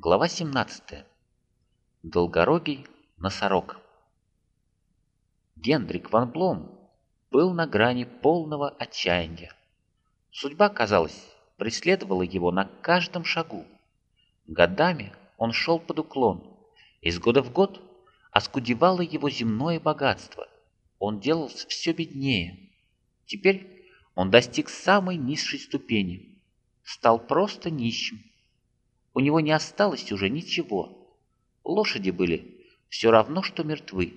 Глава 17. Долгорогий носорог. Гендрик ван Блом был на грани полного отчаяния. Судьба, казалось, преследовала его на каждом шагу. Годами он шел под уклон. Из года в год оскудевало его земное богатство. Он делался все беднее. Теперь он достиг самой низшей ступени. Стал просто нищим. У него не осталось уже ничего. Лошади были все равно, что мертвы.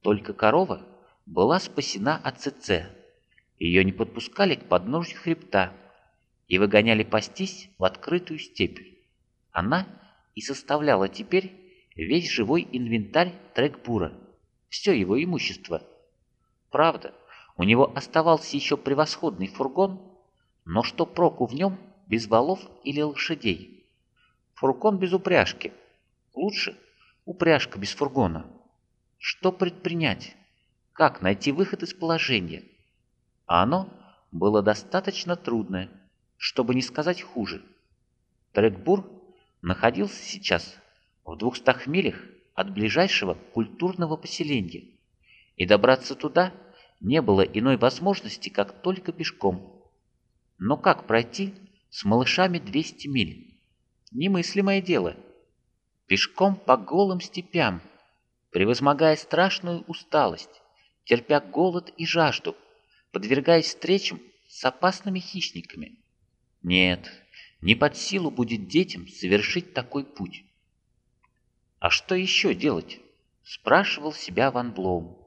Только корова была спасена от ЦЦ. Ее не подпускали к подножью хребта и выгоняли пастись в открытую степь. Она и составляла теперь весь живой инвентарь Трекбура, все его имущество. Правда, у него оставался еще превосходный фургон, но что проку в нем без валов или лошадей? Фургон без упряжки. Лучше упряжка без фургона. Что предпринять? Как найти выход из положения? А оно было достаточно трудное, чтобы не сказать хуже. Трекбур находился сейчас в двухстах милях от ближайшего культурного поселения, и добраться туда не было иной возможности, как только пешком. Но как пройти с малышами 200 миль? Немыслимое дело. Пешком по голым степям, превозмогая страшную усталость, терпя голод и жажду, подвергаясь встречам с опасными хищниками. Нет, не под силу будет детям совершить такой путь. А что еще делать? Спрашивал себя Ван Блоум.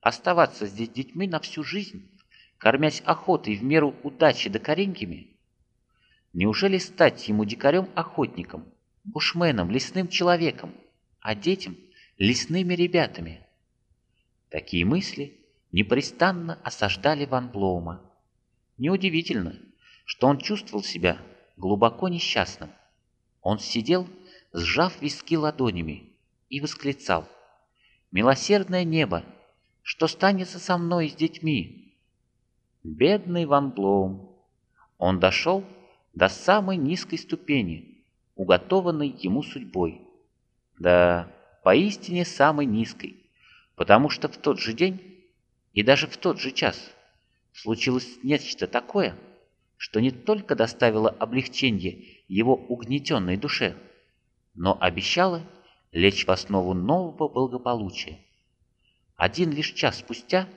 Оставаться здесь детьми на всю жизнь, кормясь охотой в меру удачи да коренькими? Неужели стать ему дикарем-охотником, бушменом, лесным человеком, а детям — лесными ребятами? Такие мысли непрестанно осаждали Ван Блоума. Неудивительно, что он чувствовал себя глубоко несчастным. Он сидел, сжав виски ладонями, и восклицал. «Милосердное небо! Что станется со мной и с детьми?» Бедный Ван Блоум! Он дошел до самой низкой ступени, уготованной ему судьбой. Да, поистине самой низкой, потому что в тот же день и даже в тот же час случилось нечто такое, что не только доставило облегчение его угнетенной душе, но обещало лечь в основу нового благополучия. Один лишь час спустя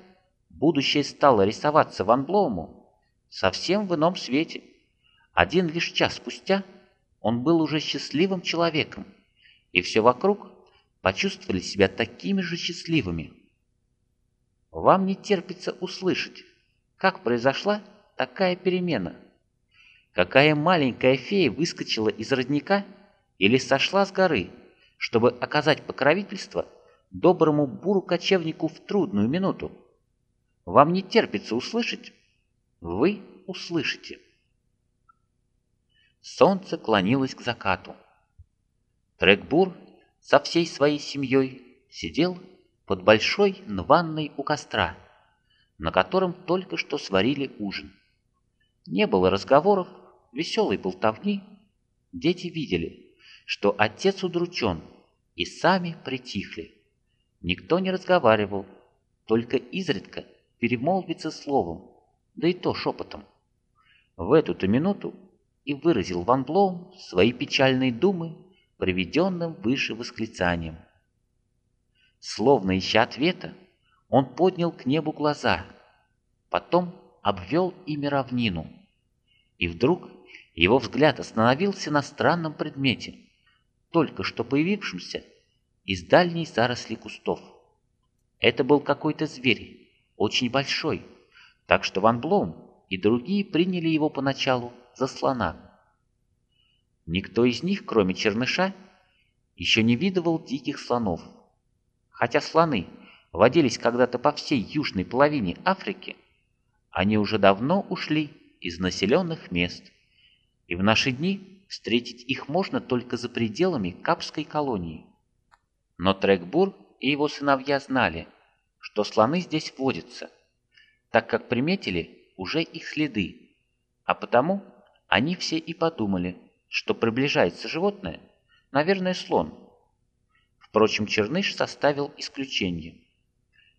будущее стало рисоваться Ван Блоуму совсем в ином свете – один лишь час спустя он был уже счастливым человеком, и все вокруг почувствовали себя такими же счастливыми. Вам не терпится услышать, как произошла такая перемена. Какая маленькая фея выскочила из родника или сошла с горы, чтобы оказать покровительство доброму буру-кочевнику в трудную минуту. Вам не терпится услышать? Вы услышите. Солнце клонилось к закату. Трекбур со всей своей семьей сидел под большой нванной у костра, на котором только что сварили ужин. Не было разговоров, веселой болтовни. Дети видели, что отец удручен, и сами притихли. Никто не разговаривал, только изредка перемолвится словом, да и то шепотом. В эту-то минуту и выразил Ван Блоум свои печальные думы приведенным выше восклицанием. Словно ища ответа, он поднял к небу глаза, потом обвел ими равнину. И вдруг его взгляд остановился на странном предмете, только что появившемся из дальней заросли кустов. Это был какой-то зверь, очень большой, так что Ван Блоум и другие приняли его поначалу за слона. Никто из них, кроме черныша, еще не видывал диких слонов. Хотя слоны водились когда-то по всей южной половине Африки, они уже давно ушли из населенных мест, и в наши дни встретить их можно только за пределами Капской колонии. Но Трекбур и его сыновья знали, что слоны здесь водятся, так как приметили уже их следы, а потому они все и подумали, что приближается животное, Наверное, слон. Впрочем, Черныш составил исключение.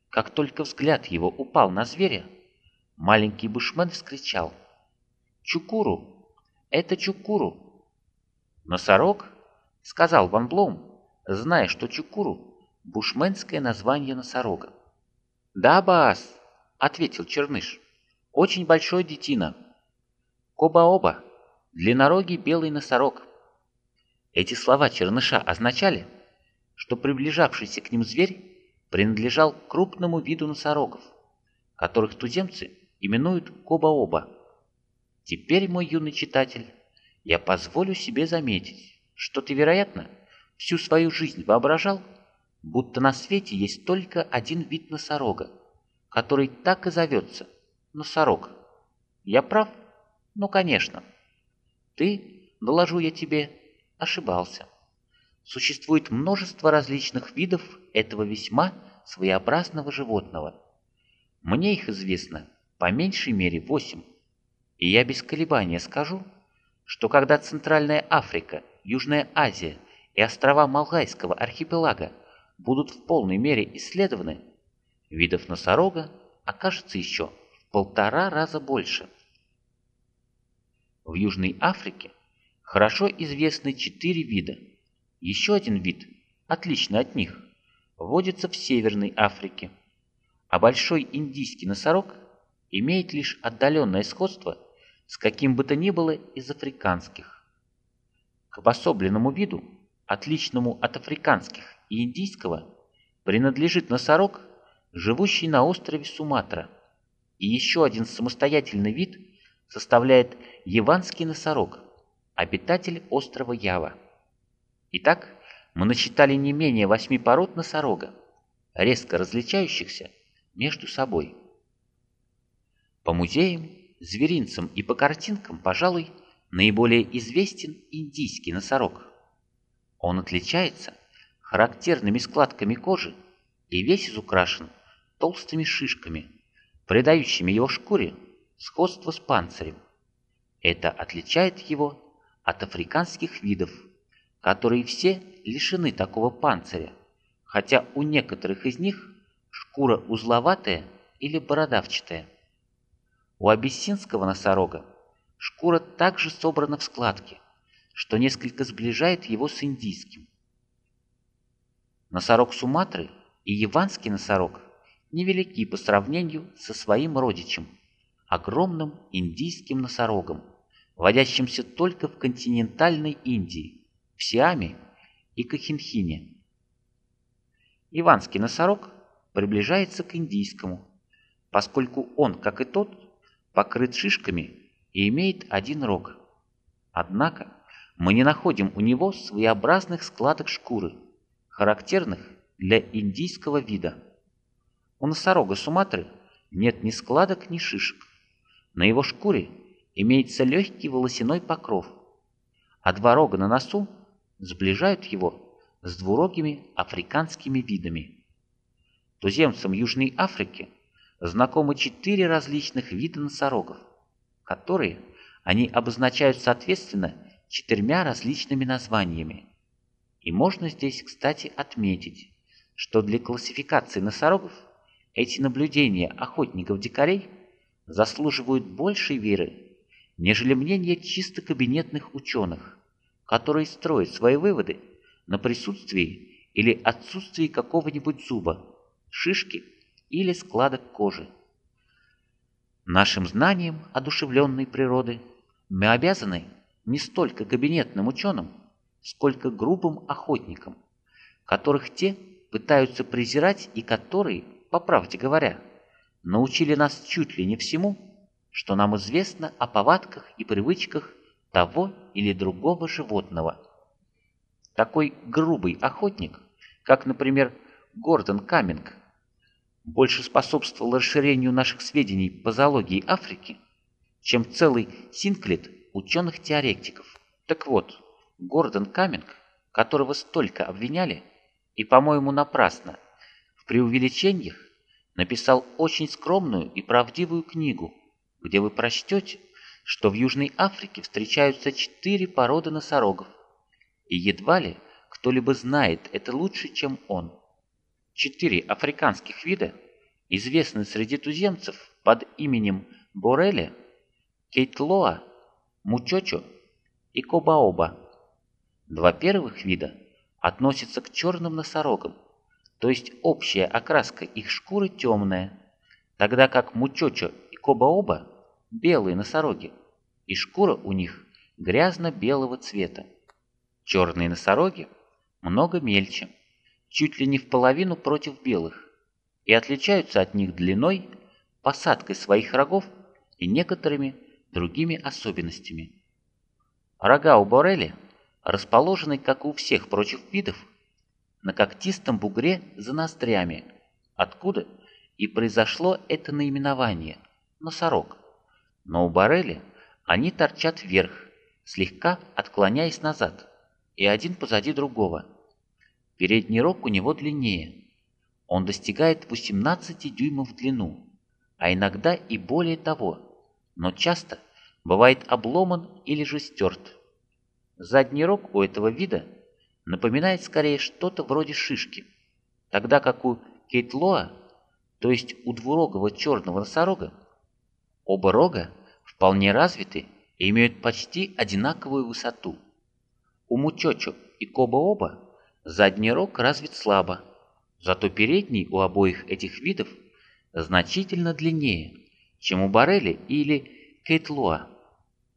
Как только взгляд его упал на зверя, маленький бушмен вскричал. «Чукуру! Это Чукуру!» «Носорог?» — сказал Ван Блоум, зная, что Чукуру — бушменское название носорога. «Да, Баас!» — ответил Черныш. «Очень большой детина. Коба-оба, длиннорогий белый носорог». Эти слова Черныша означали, что приближавшийся к ним зверь принадлежал крупному виду носорогов, которых туземцы именуют коба-оба. Теперь, мой юный читатель, я позволю себе заметить, что ты, вероятно, всю свою жизнь воображал, будто на свете есть только один вид носорога, который так и зовется – носорог. Я прав? Ну, конечно. Ты, доложу я тебе, ошибался. Существует множество различных видов этого весьма своеобразного животного. Мне их известно по меньшей мере восемь. И я без колебания скажу, что когда Центральная Африка, Южная Азия и острова Малгайского архипелага будут в полной мере исследованы, видов носорога окажется еще в полтора раза больше. В Южной Африке хорошо известны четыре вида. Еще один вид, отличный от них, водится в Северной Африке, а большой индийский носорог имеет лишь отдаленное сходство с каким бы то ни было из африканских. К обособленному виду, отличному от африканских и индийского, принадлежит носорог, живущий на острове Суматра, и еще один самостоятельный вид составляет яванский носорог, обитатель острова Ява. Итак, мы насчитали не менее восьми пород носорога, резко различающихся между собой. По музеям, зверинцам и по картинкам, пожалуй, наиболее известен индийский носорог. Он отличается характерными складками кожи и весь изукрашен толстыми шишками, придающими его шкуре сходство с панцирем. Это отличает его от африканских видов, которые все лишены такого панциря, хотя у некоторых из них шкура узловатая или бородавчатая. У абиссинского носорога шкура также собрана в складки, что несколько сближает его с индийским. Носорог Суматры и яванский носорог невелики по сравнению со своим родичем, огромным индийским носорогом – водящимся только в континентальной Индии, в Сиаме и Кахинхине. Иванский носорог приближается к индийскому, поскольку он, как и тот, покрыт шишками и имеет один рог. Однако мы не находим у него своеобразных складок шкуры, характерных для индийского вида. У носорога Суматры нет ни складок, ни шишек. На его шкуре имеется легкий волосяной покров, а два рога на носу сближают его с двурогими африканскими видами. Туземцам Южной Африки знакомы четыре различных вида носорогов, которые они обозначают соответственно четырьмя различными названиями. И можно здесь, кстати, отметить, что для классификации носорогов эти наблюдения охотников-дикарей заслуживают большей веры нежели мнение чисто кабинетных ученых, которые строят свои выводы на присутствии или отсутствии какого-нибудь зуба, шишки или складок кожи. Нашим знанием одушевленной природы мы обязаны не столько кабинетным ученым, сколько грубым охотникам, которых те пытаются презирать и которые, по правде говоря, научили нас чуть ли не всему, что нам известно о повадках и привычках того или другого животного. Такой грубый охотник, как, например, Гордон Каминг, больше способствовал расширению наших сведений по зоологии Африки, чем целый синклет ученых-теоретиков. Так вот, Гордон Каминг, которого столько обвиняли, и, по-моему, напрасно, в преувеличениях, написал очень скромную и правдивую книгу где вы прочтете, что в Южной Африке встречаются четыре породы носорогов, и едва ли кто-либо знает это лучше, чем он. Четыре африканских вида известны среди туземцев под именем Бореля, Кейтлоа, Мучочо и Кобаоба. Два первых вида относятся к черным носорогам, то есть общая окраска их шкуры темная, тогда как Мучочо и Кобаоба – белые носороги, и шкура у них грязно-белого цвета. Черные носороги много мельче, чуть ли не в половину против белых, и отличаются от них длиной, посадкой своих рогов и некоторыми другими особенностями. Рога у Борели расположены, как у всех прочих видов, на когтистом бугре за ноздрями, откуда и произошло это наименование – носорог. Но у Борели они торчат вверх, слегка отклоняясь назад, и один позади другого. Передний рог у него длиннее. Он достигает 18 дюймов в длину, а иногда и более того, но часто бывает обломан или же стерт. Задний рог у этого вида напоминает скорее что-то вроде шишки, тогда как у кейтлоа, то есть у двурогого черного носорога, оба рога вполне развиты и имеют почти одинаковую высоту. У мучочо и коба-оба задний рог развит слабо, зато передний у обоих этих видов значительно длиннее, чем у барели или кейтлоа.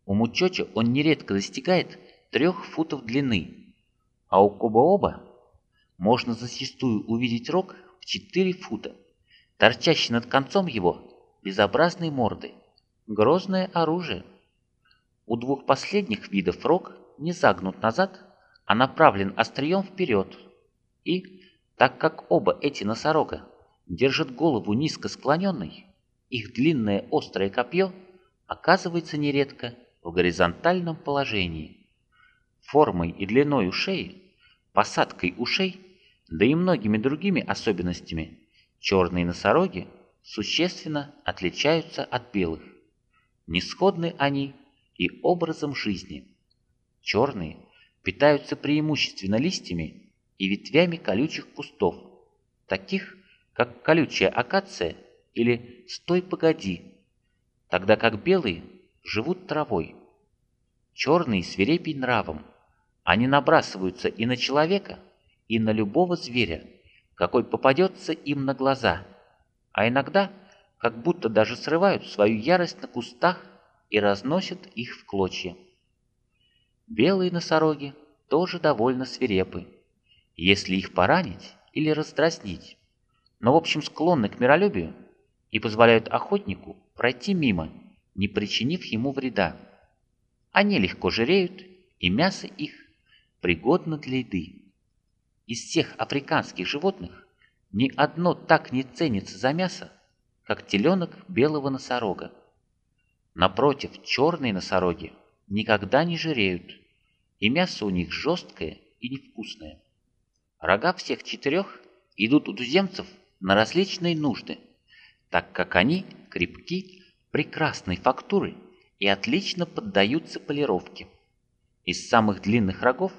У мучочо он нередко достигает трех футов длины, а у коба-оба можно зачастую увидеть рог в 4 фута, торчащий над концом его безобразной мордой. Грозное оружие. У двух последних видов рог не загнут назад, а направлен острием вперед. И, так как оба эти носорога держат голову низко склоненной, их длинное острое копье оказывается нередко в горизонтальном положении. Формой и длиной ушей, посадкой ушей, да и многими другими особенностями черные носороги существенно отличаются от белых. Нисходны они и образом жизни. Черные питаются преимущественно листьями и ветвями колючих кустов, таких как колючая акация или стой погоди, тогда как белые живут травой. Черные свирепей нравом, они набрасываются и на человека, и на любого зверя, какой попадется им на глаза, а иногда – как будто даже срывают свою ярость на кустах и разносят их в клочья. Белые носороги тоже довольно свирепы, если их поранить или раздразнить, но в общем склонны к миролюбию и позволяют охотнику пройти мимо, не причинив ему вреда. Они легко жиреют, и мясо их пригодно для еды. Из всех африканских животных ни одно так не ценится за мясо, как теленок белого носорога. Напротив, черные носороги никогда не жиреют, и мясо у них жесткое и невкусное. Рога всех четырех идут у туземцев на различные нужды, так как они крепки, прекрасной фактуры и отлично поддаются полировке. Из самых длинных рогов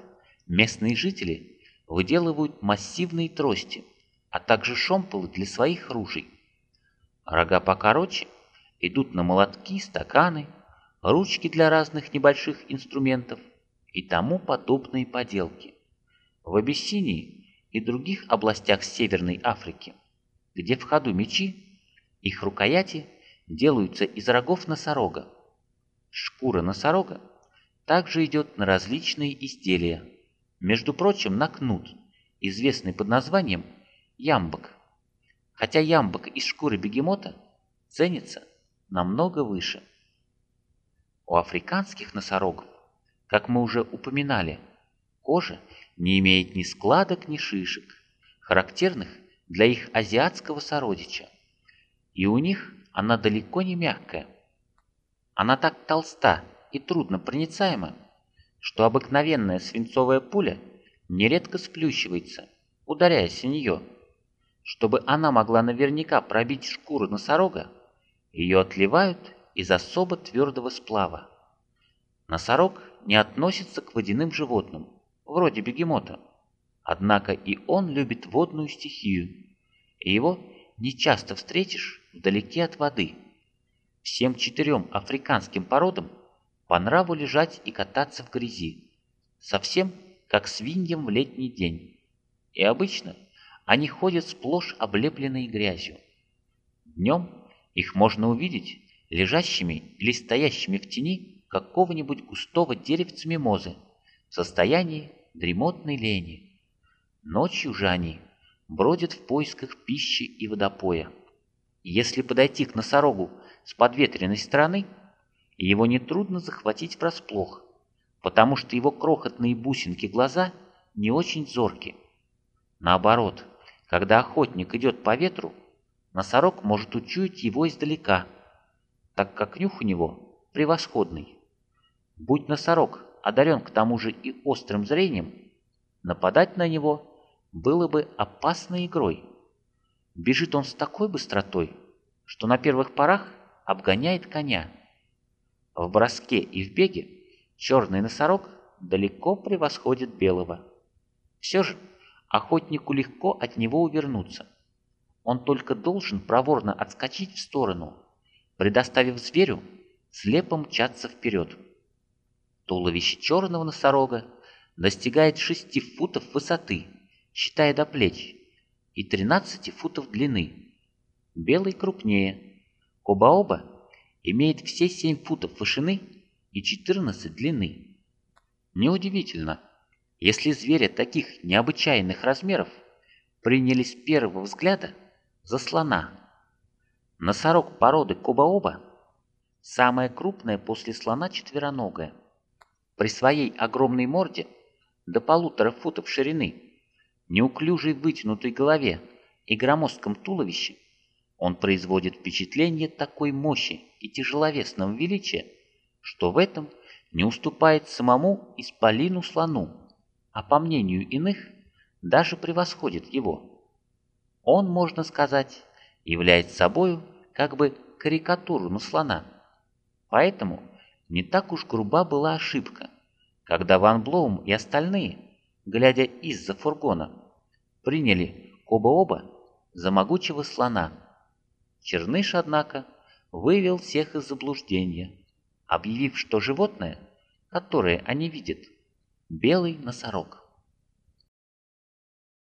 местные жители выделывают массивные трости, а также шомполы для своих ружей. Рога покороче идут на молотки, стаканы, ручки для разных небольших инструментов и тому подобные поделки. В Абиссинии и других областях Северной Африки, где в ходу мечи, их рукояти делаются из рогов носорога. Шкура носорога также идет на различные изделия, между прочим на кнут, известный под названием ямбок хотя ямбок из шкуры бегемота ценится намного выше. У африканских носорогов, как мы уже упоминали, кожа не имеет ни складок, ни шишек, характерных для их азиатского сородича, и у них она далеко не мягкая. Она так толста и трудно проницаема, что обыкновенная свинцовая пуля нередко сплющивается, ударяясь о нее – чтобы она могла наверняка пробить шкуру носорога, ее отливают из особо твердого сплава. Носорог не относится к водяным животным, вроде бегемота. Однако и он любит водную стихию, и его не часто встретишь вдалеке от воды. Всем четырем африканским породам по нраву лежать и кататься в грязи, совсем как свиньям в летний день. И обычно они ходят сплошь облепленные грязью. Днем их можно увидеть лежащими или стоящими в тени какого-нибудь густого деревца мимозы в состоянии дремотной лени. Ночью же они бродят в поисках пищи и водопоя. Если подойти к носорогу с подветренной стороны, его нетрудно захватить врасплох, потому что его крохотные бусинки глаза не очень зорки. Наоборот, когда охотник идет по ветру, носорог может учуять его издалека, так как нюх у него превосходный. Будь носорог одарен к тому же и острым зрением, нападать на него было бы опасной игрой. Бежит он с такой быстротой, что на первых порах обгоняет коня. В броске и в беге черный носорог далеко превосходит белого. Все же охотнику легко от него увернуться. Он только должен проворно отскочить в сторону, предоставив зверю слепо мчаться вперед. Туловище черного носорога достигает 6 футов высоты, считая до плеч, и 13 футов длины. Белый крупнее. Кобаоба имеет все 7 футов вышины и 14 длины. Неудивительно, если зверя таких необычайных размеров приняли с первого взгляда за слона. Носорог породы Кобаоба – самая крупная после слона четвероногая. При своей огромной морде до полутора футов ширины неуклюжей вытянутой голове и громоздком туловище, он производит впечатление такой мощи и тяжеловесного величия, что в этом не уступает самому исполину слону, а по мнению иных даже превосходит его. Он, можно сказать, является собою как бы карикатуру на слона. Поэтому не так уж груба была ошибка, когда Ван Блоум и остальные, глядя из-за фургона, приняли оба-оба за могучего слона. Черныш, однако, вывел всех из заблуждения, объявив, что животное, которое они видят, белый носорог.